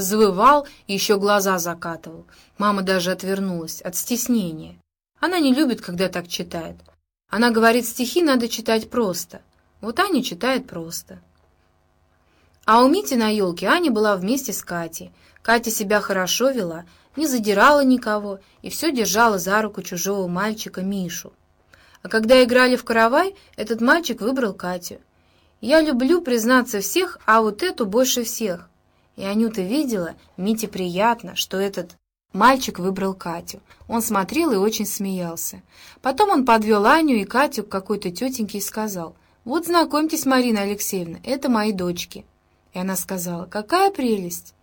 завывал и еще глаза закатывал. Мама даже отвернулась от стеснения. Она не любит, когда так читает. Она говорит, стихи надо читать просто. Вот Аня читает просто. А у Мити на елке Аня была вместе с Катей. Катя себя хорошо вела, не задирала никого и все держала за руку чужого мальчика Мишу. А когда играли в каравай, этот мальчик выбрал Катю. Я люблю признаться всех, а вот эту больше всех. И Анюта видела, Мите приятно, что этот мальчик выбрал Катю. Он смотрел и очень смеялся. Потом он подвел Аню и Катю к какой-то тетеньке и сказал, «Вот знакомьтесь, Марина Алексеевна, это мои дочки». И она сказала, «Какая прелесть!»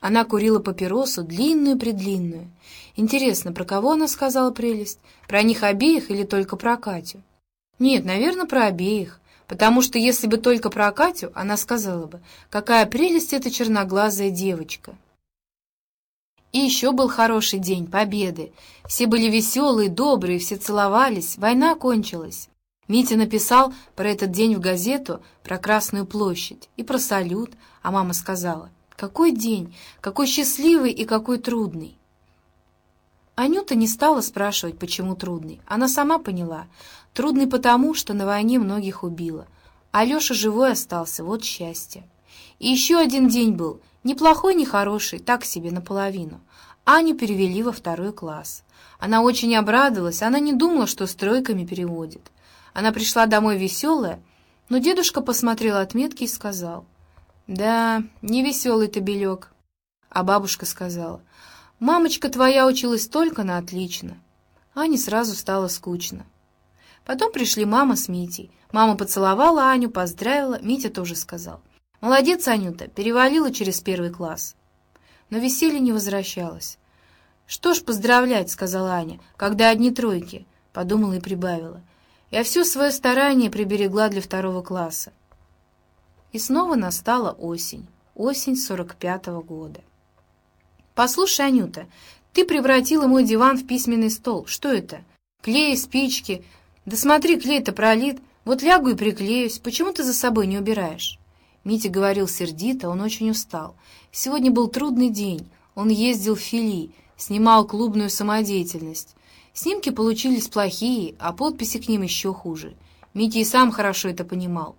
Она курила папиросу, длинную-предлинную. Интересно, про кого она сказала прелесть? Про них обеих или только про Катю? Нет, наверное, про обеих. Потому что если бы только про Катю, она сказала бы, какая прелесть эта черноглазая девочка. И еще был хороший день, победы. Все были веселые, добрые, все целовались, война кончилась. Митя написал про этот день в газету, про Красную площадь и про салют, а мама сказала, какой день, какой счастливый и какой трудный. Анюта не стала спрашивать, почему трудный. Она сама поняла. Трудный потому, что на войне многих убило. А Леша живой остался, вот счастье. И еще один день был, ни плохой, ни хороший, так себе, наполовину. Аню перевели во второй класс. Она очень обрадовалась, она не думала, что стройками переводит. Она пришла домой веселая, но дедушка посмотрел отметки и сказал — «Да, не веселый ты, Белек». А бабушка сказала, «Мамочка твоя училась только на отлично». Ане сразу стало скучно. Потом пришли мама с Митей. Мама поцеловала Аню, поздравила, Митя тоже сказал. «Молодец, Анюта, перевалила через первый класс». Но веселье не возвращалось. «Что ж поздравлять», — сказала Аня, — «когда одни тройки», — подумала и прибавила. «Я все свое старание приберегла для второго класса». И снова настала осень, осень сорок пятого года. «Послушай, Анюта, ты превратила мой диван в письменный стол. Что это? Клей, спички. Да смотри, клей-то пролит. Вот лягу и приклеюсь. Почему ты за собой не убираешь?» Митя говорил сердито, он очень устал. Сегодня был трудный день. Он ездил в Фили, снимал клубную самодеятельность. Снимки получились плохие, а подписи к ним еще хуже. Митя и сам хорошо это понимал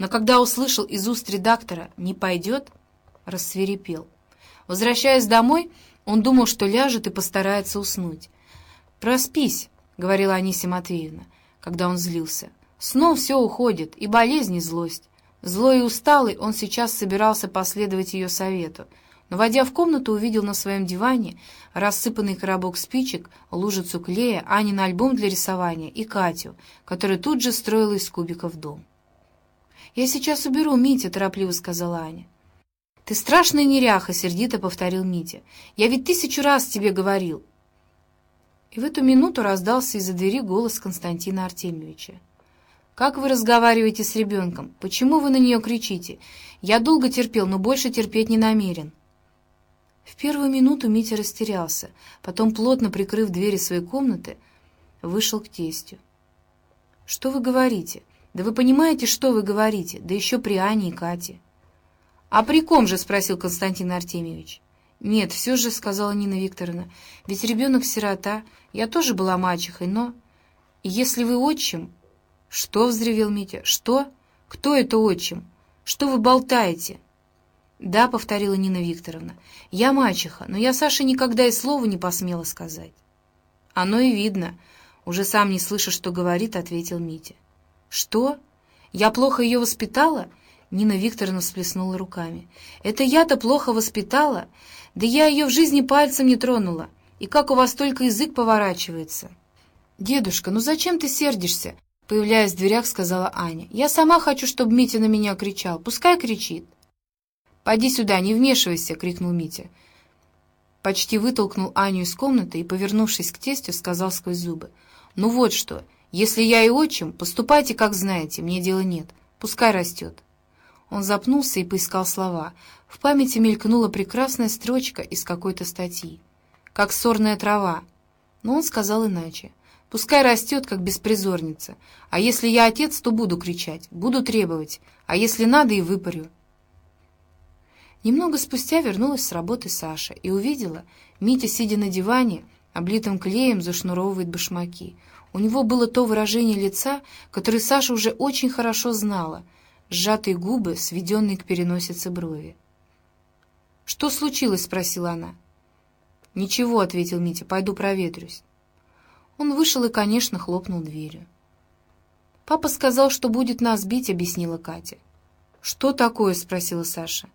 но когда услышал из уст редактора «не пойдет», рассверепел. Возвращаясь домой, он думал, что ляжет и постарается уснуть. «Проспись», — говорила Анисия Матвеевна, когда он злился. «Сном все уходит, и болезнь, и злость». Злой и усталый, он сейчас собирался последовать ее совету, но, войдя в комнату, увидел на своем диване рассыпанный коробок спичек, лужицу клея, Анин альбом для рисования и Катю, которая тут же строила из кубиков дом. «Я сейчас уберу, Митя», — торопливо сказала Аня. «Ты страшная неряха», — сердито повторил Митя. «Я ведь тысячу раз тебе говорил». И в эту минуту раздался из-за двери голос Константина Артемьевича. «Как вы разговариваете с ребенком? Почему вы на нее кричите? Я долго терпел, но больше терпеть не намерен». В первую минуту Митя растерялся, потом, плотно прикрыв двери своей комнаты, вышел к тестю. «Что вы говорите? «Да вы понимаете, что вы говорите? Да еще при Ане и Кате». «А при ком же?» — спросил Константин Артемьевич. «Нет, все же», — сказала Нина Викторовна, — «ведь ребенок сирота. Я тоже была мачехой, но...» «Если вы отчим...» «Что?» — взревел Митя. «Что? Кто это отчим? Что вы болтаете?» «Да», — повторила Нина Викторовна, — «я мачеха, но я Саше никогда и слова не посмела сказать». «Оно и видно», — уже сам не слыша, что говорит, ответил Митя. «Что? Я плохо ее воспитала?» Нина Викторовна всплеснула руками. «Это я-то плохо воспитала? Да я ее в жизни пальцем не тронула. И как у вас только язык поворачивается!» «Дедушка, ну зачем ты сердишься?» Появляясь в дверях, сказала Аня. «Я сама хочу, чтобы Митя на меня кричал. Пускай кричит». «Поди сюда, не вмешивайся!» — крикнул Митя. Почти вытолкнул Аню из комнаты и, повернувшись к тестю, сказал сквозь зубы. «Ну вот что, если я и отчим, поступайте, как знаете, мне дела нет. Пускай растет». Он запнулся и поискал слова. В памяти мелькнула прекрасная строчка из какой-то статьи. «Как сорная трава». Но он сказал иначе. «Пускай растет, как беспризорница. А если я отец, то буду кричать, буду требовать. А если надо, и выпарю». Немного спустя вернулась с работы Саша и увидела, Митя, сидя на диване, облитым клеем, зашнуровывает башмаки. У него было то выражение лица, которое Саша уже очень хорошо знала, сжатые губы, сведенные к переносице брови. «Что случилось?» — спросила она. «Ничего», — ответил Митя, — «пойду проветрюсь». Он вышел и, конечно, хлопнул дверью. «Папа сказал, что будет нас бить», — объяснила Катя. «Что такое?» — спросила Саша.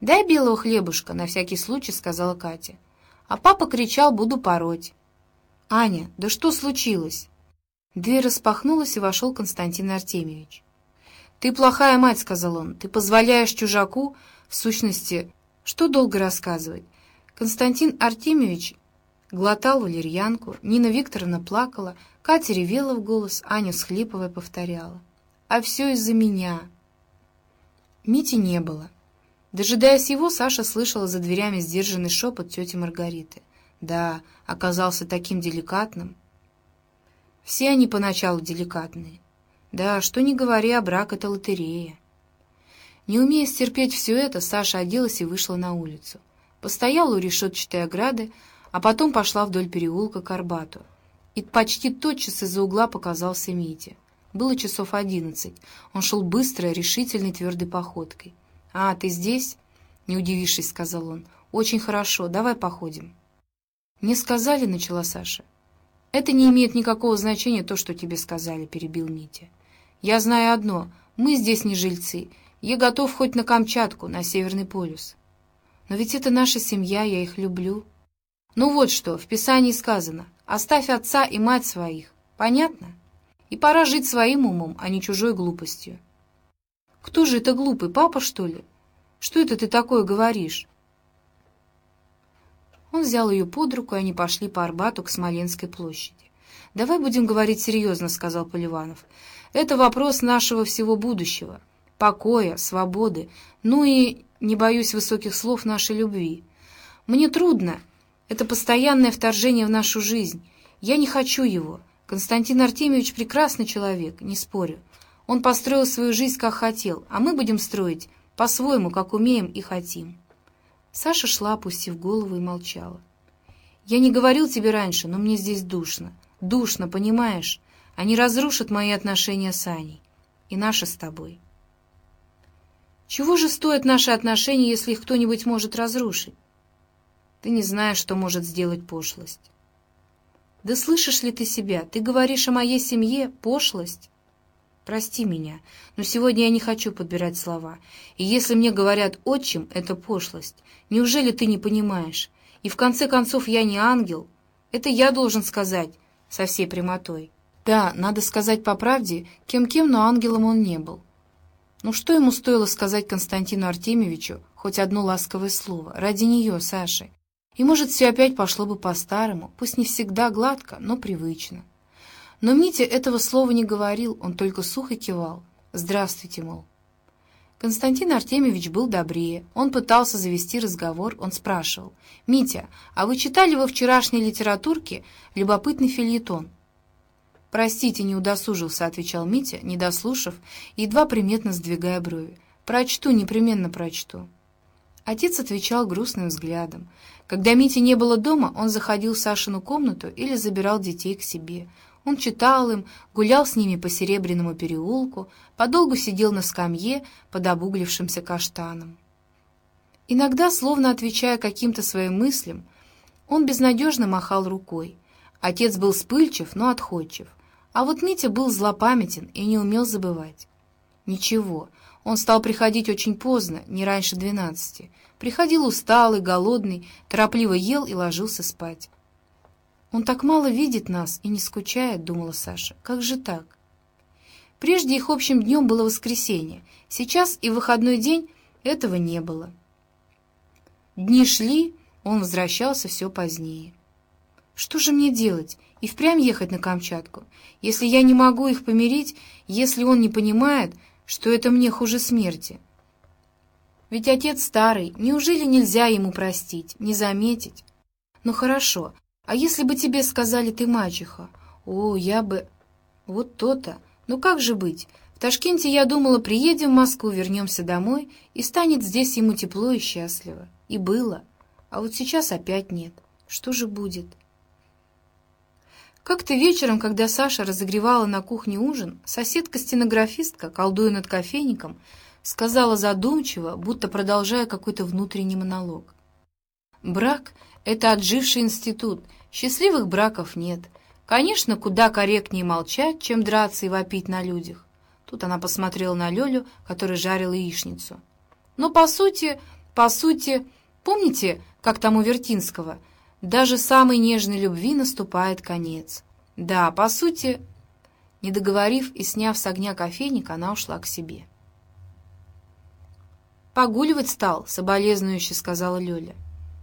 «Дай белого хлебушка», — на всякий случай сказала Катя. А папа кричал «буду пороть». «Аня, да что случилось?» Дверь распахнулась, и вошел Константин Артемьевич. «Ты плохая мать», — сказал он. «Ты позволяешь чужаку, в сущности, что долго рассказывать?» Константин Артемьевич глотал валерьянку, Нина Викторовна плакала, Катя ревела в голос, Аня, всхлипывая, повторяла. «А все из-за меня». Мити не было. Дожидаясь его, Саша слышала за дверями сдержанный шепот тети Маргариты. Да, оказался таким деликатным. Все они поначалу деликатные. Да, что не говори, а брак — это лотерея. Не умея стерпеть все это, Саша оделась и вышла на улицу. Постояла у решетчатой ограды, а потом пошла вдоль переулка к Арбату. И почти тотчас из-за угла показался Митя. Было часов одиннадцать. Он шел быстрой, решительной, твердой походкой. «А, ты здесь?» — не удивившись, сказал он. «Очень хорошо, давай походим». «Мне сказали», — начала Саша. «Это не имеет никакого значения, то, что тебе сказали», — перебил Митя. «Я знаю одно. Мы здесь не жильцы. Я готов хоть на Камчатку, на Северный полюс. Но ведь это наша семья, я их люблю. Ну вот что, в Писании сказано. Оставь отца и мать своих. Понятно? И пора жить своим умом, а не чужой глупостью». Кто же это глупый, папа, что ли? Что это ты такое говоришь?» Он взял ее под руку, и они пошли по Арбату к Смоленской площади. «Давай будем говорить серьезно», — сказал Поливанов. «Это вопрос нашего всего будущего, покоя, свободы, ну и, не боюсь высоких слов, нашей любви. Мне трудно. Это постоянное вторжение в нашу жизнь. Я не хочу его. Константин Артемьевич прекрасный человек, не спорю. Он построил свою жизнь, как хотел, а мы будем строить по-своему, как умеем и хотим. Саша шла, опустив голову, и молчала. «Я не говорил тебе раньше, но мне здесь душно. Душно, понимаешь? Они разрушат мои отношения с Аней. И наши с тобой». «Чего же стоят наши отношения, если их кто-нибудь может разрушить?» «Ты не знаешь, что может сделать пошлость». «Да слышишь ли ты себя? Ты говоришь о моей семье пошлость?» Прости меня, но сегодня я не хочу подбирать слова. И если мне говорят «отчим», это пошлость. Неужели ты не понимаешь? И в конце концов я не ангел. Это я должен сказать со всей прямотой. Да, надо сказать по правде, кем-кем, но ангелом он не был. Ну что ему стоило сказать Константину Артемьевичу хоть одно ласковое слово? Ради нее, Саши. И, может, все опять пошло бы по-старому, пусть не всегда гладко, но привычно. Но Митя этого слова не говорил, он только сухо кивал. «Здравствуйте, мол». Константин Артемьевич был добрее. Он пытался завести разговор, он спрашивал. «Митя, а вы читали во вчерашней литературке любопытный фильетон?» «Простите, не удосужился», — отвечал Митя, не дослушав, едва приметно сдвигая брови. «Прочту, непременно прочту». Отец отвечал грустным взглядом. Когда Мити не было дома, он заходил в Сашину комнату или забирал детей к себе. Он читал им, гулял с ними по Серебряному переулку, подолгу сидел на скамье под обуглившимся каштаном. Иногда, словно отвечая каким-то своим мыслям, он безнадежно махал рукой. Отец был вспыльчив, но отходчив. А вот Митя был злопамятен и не умел забывать. Ничего, он стал приходить очень поздно, не раньше двенадцати. Приходил усталый, голодный, торопливо ел и ложился спать. «Он так мало видит нас и не скучает», — думала Саша. «Как же так?» Прежде их общим днем было воскресенье. Сейчас и выходной день этого не было. Дни шли, он возвращался все позднее. «Что же мне делать? И впрямь ехать на Камчатку? Если я не могу их помирить, если он не понимает, что это мне хуже смерти?» Ведь отец старый, неужели нельзя ему простить, не заметить? Ну хорошо, а если бы тебе сказали, ты мачеха? О, я бы... Вот то-то. Ну как же быть? В Ташкенте я думала, приедем в Москву, вернемся домой, и станет здесь ему тепло и счастливо. И было. А вот сейчас опять нет. Что же будет? Как-то вечером, когда Саша разогревала на кухне ужин, соседка-стенографистка, колдуя над кофейником, сказала задумчиво, будто продолжая какой-то внутренний монолог. «Брак — это отживший институт, счастливых браков нет. Конечно, куда корректнее молчать, чем драться и вопить на людях. Тут она посмотрела на Лёлю, который жарил яичницу. Но по сути, по сути, помните, как там у Вертинского, даже самой нежной любви наступает конец. Да, по сути, не договорив и сняв с огня кофейник, она ушла к себе. «Погуливать стал», — соболезнующе сказала Лёля.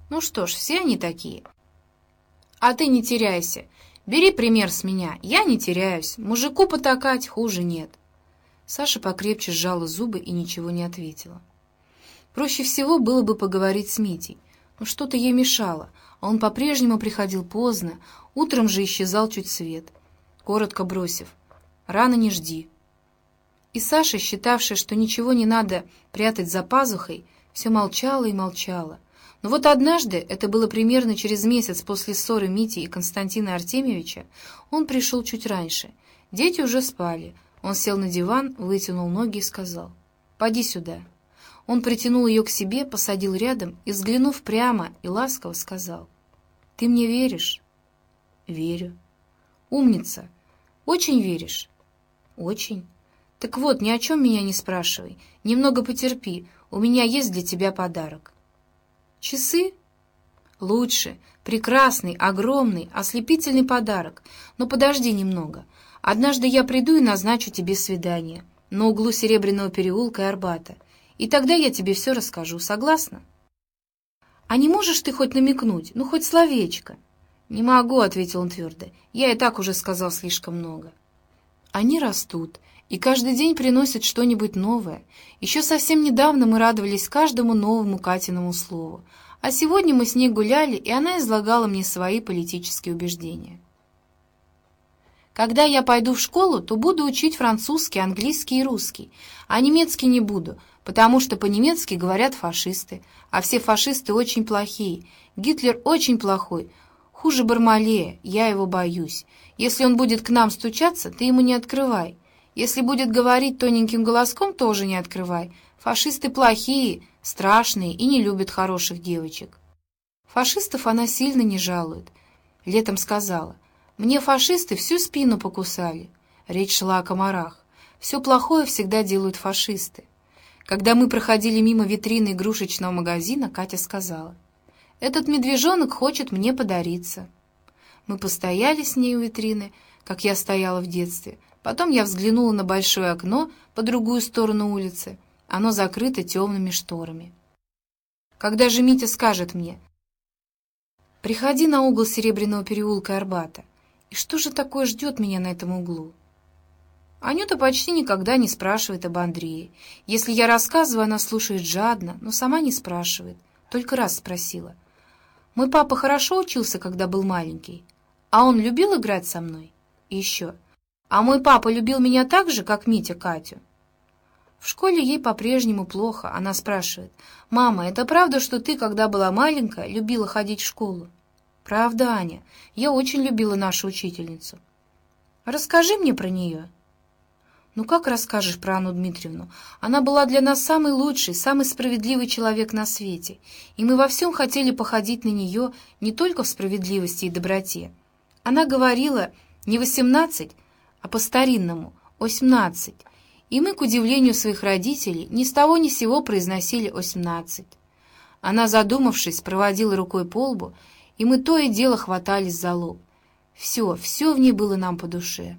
«Ну что ж, все они такие». «А ты не теряйся. Бери пример с меня. Я не теряюсь. Мужику потакать хуже нет. Саша покрепче сжала зубы и ничего не ответила. Проще всего было бы поговорить с Митей, но что-то ей мешало, он по-прежнему приходил поздно, утром же исчезал чуть свет, коротко бросив «Рано не жди». И Саша, считавшая, что ничего не надо прятать за пазухой, все молчала и молчала. Но вот однажды, это было примерно через месяц после ссоры Мити и Константина Артемьевича, он пришел чуть раньше. Дети уже спали — он сел на диван, вытянул ноги и сказал, «Поди сюда». Он притянул ее к себе, посадил рядом и, взглянув прямо и ласково, сказал, «Ты мне веришь?» «Верю». «Умница. Очень веришь?» «Очень». «Так вот, ни о чем меня не спрашивай. Немного потерпи, у меня есть для тебя подарок». «Часы?» «Лучше. Прекрасный, огромный, ослепительный подарок. Но подожди немного. Однажды я приду и назначу тебе свидание на углу Серебряного переулка и Арбата, и тогда я тебе все расскажу, согласна? А не можешь ты хоть намекнуть, ну хоть словечко? Не могу, — ответил он твердо, — я и так уже сказал слишком много. Они растут, и каждый день приносят что-нибудь новое. Еще совсем недавно мы радовались каждому новому Катиному слову, а сегодня мы с ней гуляли, и она излагала мне свои политические убеждения. Когда я пойду в школу, то буду учить французский, английский и русский, а немецкий не буду, потому что по-немецки говорят фашисты, а все фашисты очень плохие. Гитлер очень плохой, хуже Бармалея, я его боюсь. Если он будет к нам стучаться, ты ему не открывай. Если будет говорить тоненьким голоском, тоже не открывай. Фашисты плохие, страшные и не любят хороших девочек. Фашистов она сильно не жалует. Летом сказала — мне фашисты всю спину покусали. Речь шла о комарах. Все плохое всегда делают фашисты. Когда мы проходили мимо витрины игрушечного магазина, Катя сказала, «Этот медвежонок хочет мне подариться». Мы постояли с ней у витрины, как я стояла в детстве. Потом я взглянула на большое окно по другую сторону улицы. Оно закрыто темными шторами. Когда же Митя скажет мне, «Приходи на угол Серебряного переулка Арбата», и что же такое ждет меня на этом углу? Анюта почти никогда не спрашивает об Андрее. Если я рассказываю, она слушает жадно, но сама не спрашивает. Только раз спросила. «Мой папа хорошо учился, когда был маленький? А он любил играть со мной?» И еще. «А мой папа любил меня так же, как Митя Катю?» В школе ей по-прежнему плохо. Она спрашивает. «Мама, это правда, что ты, когда была маленькая, любила ходить в школу?» «Правда, Аня, я очень любила нашу учительницу». «Расскажи мне про нее». «Ну как расскажешь про Анну Дмитриевну? Она была для нас самый лучший, самый справедливый человек на свете, и мы во всем хотели походить на нее не только в справедливости и доброте. Она говорила не восемнадцать, а по-старинному восемнадцать, и мы, к удивлению своих родителей, ни с того ни с сего произносили восемнадцать. Она, задумавшись, проводила рукой по лбу и мы то и дело хватались за лоб. Все, все в ней было нам по душе.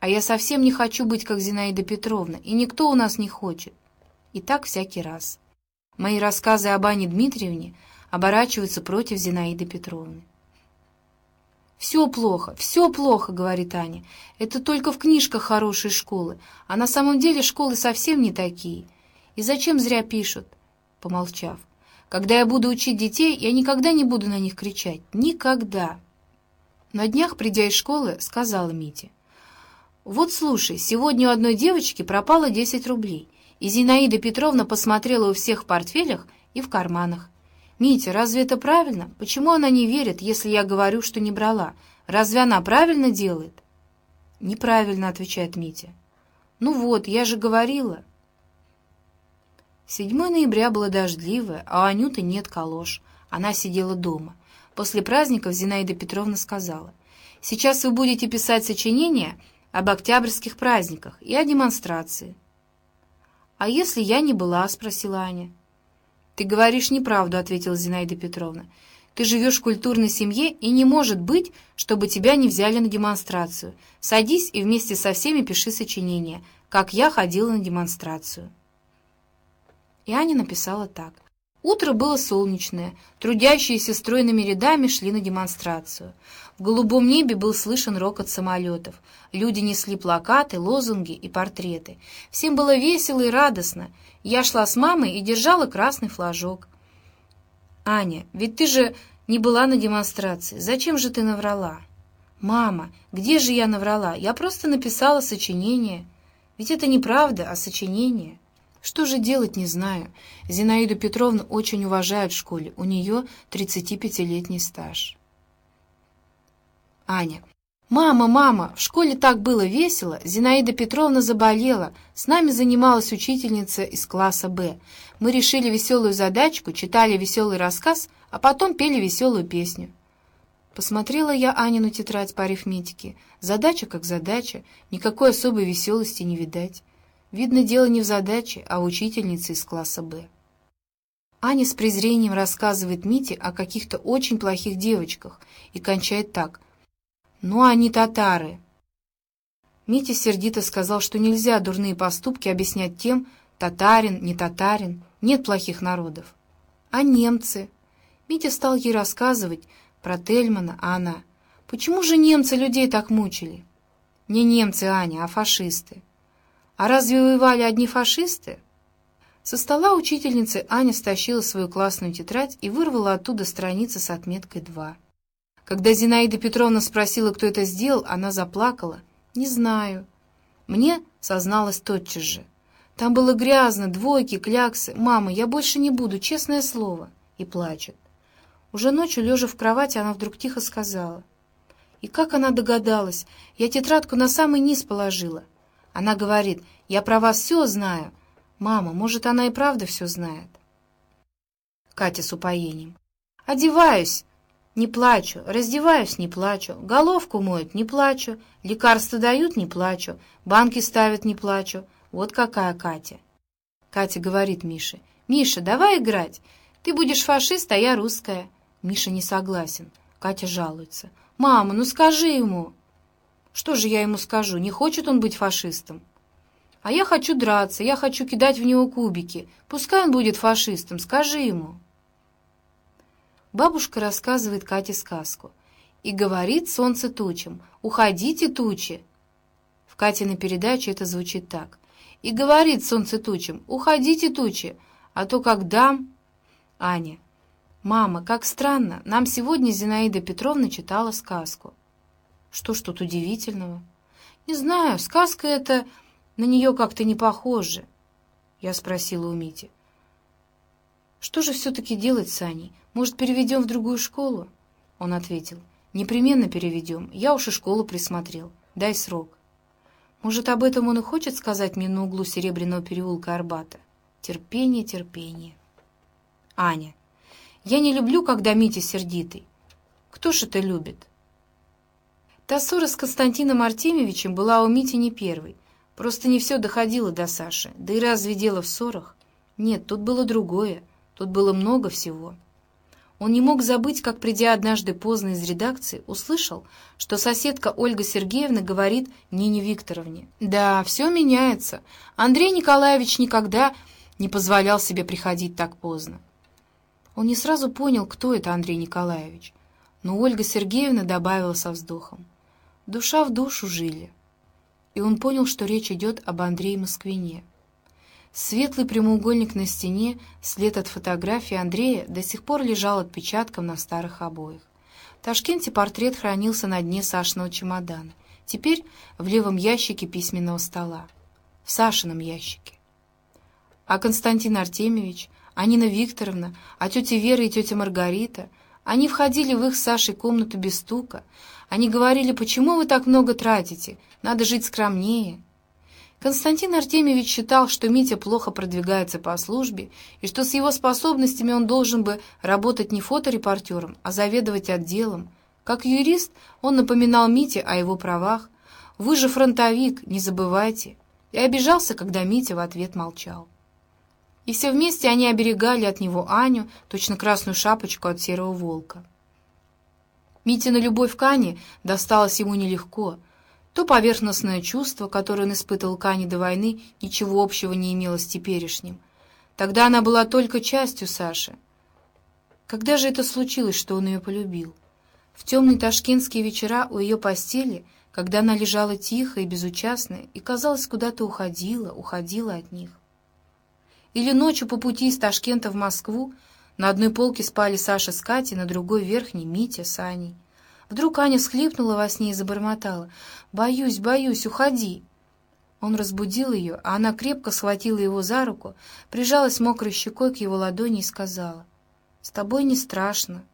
А я совсем не хочу быть, как Зинаида Петровна, и никто у нас не хочет. И так всякий раз. Мои рассказы об Ане Дмитриевне оборачиваются против Зинаиды Петровны. «Все плохо, все плохо», — говорит Аня. «Это только в книжках хорошие школы, а на самом деле школы совсем не такие. И зачем зря пишут?» Помолчав. Когда я буду учить детей, я никогда не буду на них кричать. Никогда. На днях, придя из школы, сказала Мите. Вот слушай, сегодня у одной девочки пропало 10 рублей, и Зинаида Петровна посмотрела у всех в портфелях и в карманах. «Митя, разве это правильно? Почему она не верит, если я говорю, что не брала? Разве она правильно делает?» «Неправильно», — отвечает Митя. «Ну вот, я же говорила». 7 ноября было дождливое, а у Анюты нет калош. Она сидела дома. После праздников Зинаида Петровна сказала, «Сейчас вы будете писать сочинения об октябрьских праздниках и о демонстрации». «А если я не была?» — спросила Аня. «Ты говоришь неправду», — ответила Зинаида Петровна. «Ты живешь в культурной семье, и не может быть, чтобы тебя не взяли на демонстрацию. Садись и вместе со всеми пиши сочинение, как я ходила на демонстрацию». И Аня написала так. Утро было солнечное, трудящиеся стройными рядами шли на демонстрацию. В голубом небе был слышен рокот самолетов. Люди несли плакаты, лозунги и портреты. Всем было весело и радостно. Я шла с мамой и держала красный флажок. «Аня, ведь ты же не была на демонстрации. Зачем же ты наврала?» «Мама, где же я наврала? Я просто написала сочинение. Ведь это не правда, а сочинение». Что же делать, не знаю. Зинаиду Петровну очень уважают в школе. У нее 35-летний стаж. Аня. «Мама, мама, в школе так было весело. Зинаида Петровна заболела. С нами занималась учительница из класса «Б». Мы решили веселую задачку, читали веселый рассказ, а потом пели веселую песню. Посмотрела я Анину тетрадь по арифметике. Задача как задача, никакой особой веселости не видать. Видно, дело не в задаче, а в учительнице из класса «Б». Аня с презрением рассказывает Мите о каких-то очень плохих девочках и кончает так. «Ну, они татары». Митя сердито сказал, что нельзя дурные поступки объяснять тем, татарин, не татарин, нет плохих народов. А немцы? Митя стал ей рассказывать про Тельмана, а она... Почему же немцы людей так мучили? Не немцы, Аня, а фашисты. А разве воевали одни фашисты? Со стола учительницы Аня стащила свою классную тетрадь и вырвала оттуда страницы с отметкой «2». Когда Зинаида Петровна спросила, кто это сделал, она заплакала. «Не знаю». Мне созналась тотчас же. Там было грязно, двойки, кляксы. «Мама, я больше не буду, честное слово». И плачет. Уже ночью, лежа в кровати, она вдруг тихо сказала. И как она догадалась? Я тетрадку на самый низ положила. Она говорит, я про вас все знаю. Мама, может, она и правда все знает? Катя с упоением. Одеваюсь, не плачу, раздеваюсь, не плачу, головку моют, не плачу, лекарства дают, не плачу, банки ставят, не плачу. Вот какая Катя. Катя говорит Мише, «Миша, давай играть. Ты будешь фашист, а я русская». Миша не согласен. Катя жалуется. «Мама, ну скажи ему». Что же я ему скажу? Не хочет он быть фашистом. А я хочу драться, я хочу кидать в него кубики. Пускай он будет фашистом, скажи ему. Бабушка рассказывает Кате сказку. И говорит солнце тучам, «Уходите, тучи!» В Катиной передаче это звучит так. И говорит солнце тучам, «Уходите, тучи, а то как дам...» Аня. «Мама, как странно, нам сегодня Зинаида Петровна читала сказку. Что ж тут удивительного? Не знаю, сказка эта на нее как-то не похожа. Я спросила у Мити. Что же все-таки делать с Аней? Может, переведем в другую школу? Он ответил. Непременно переведем. Я уж и школу присмотрел. Дай срок. Может, об этом он и хочет сказать мне на углу Серебряного переулка Арбата? Терпение, терпение. Аня. Я не люблю, когда Митя сердитый. Кто ж это любит? Та ссора с Константином Артемьевичем была у Мити не первой. Просто не все доходило до Саши. Да и разве дело в ссорах? Нет, тут было другое. Тут было много всего. Он не мог забыть, как, придя однажды поздно из редакции, услышал, что соседка Ольга Сергеевна говорит Нине Викторовне. «Да, все меняется. Андрей Николаевич никогда не позволял себе приходить так поздно». Он не сразу понял, кто это Андрей Николаевич, но Ольга Сергеевна добавила со вздохом. Душа в душу жили. И он понял, что речь идет об Андрее Москвине. Светлый прямоугольник на стене, след от фотографии Андрея, до сих пор лежал отпечатком на старых обоях. В Ташкенте портрет хранился на дне Сашиного чемодана. Теперь в левом ящике письменного стола. В Сашином ящике. А Константин Артемьевич, а Нина Викторовна, а тетя Вера и тетя Маргарита, они входили в их с Сашей комнату без стука. Они говорили, почему вы так много тратите, надо жить скромнее. Константин Артемьевич считал, что Митя плохо продвигается по службе и что с его способностями он должен бы работать не фоторепортером, а заведовать отделом. Как юрист он напоминал Мите о его правах. «Вы же фронтовик, не забывайте!» И обижался, когда Митя в ответ молчал. И все вместе они оберегали от него Аню, точно красную шапочку от серого волка. Митина любовь к Ане досталась ему нелегко — то поверхностное чувство, которое он испытывал к Ане до войны, ничего общего не имело с теперешним. Тогда она была только частью Саши. Когда же это случилось, что он ее полюбил? В темные ташкентские вечера у ее постели, когда она лежала тихо и безучастная и, казалось, куда-то уходила, уходила от них. Или ночью по пути из Ташкента в Москву на одной полке спали Саша с Катей, на другой верхней Митя с Аней. Вдруг Аня всхлипнула во сне и забормотала. «Боюсь, боюсь, уходи!» Он разбудил ее, а она крепко схватила его за руку, прижалась мокрой щекой к его ладони и сказала. «С тобой не страшно».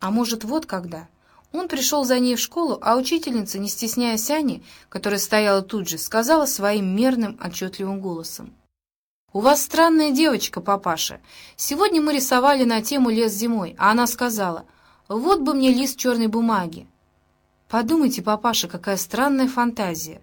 А может, вот когда? Он пришел за ней в школу, а учительница, не стесняясь Ани, которая стояла тут же, сказала своим мерным, отчетливым голосом. «У вас странная девочка, папаша. Сегодня мы рисовали на тему «Лес зимой», а она сказала — вот бы мне лист черной бумаги. Подумайте, папаша, какая странная фантазия.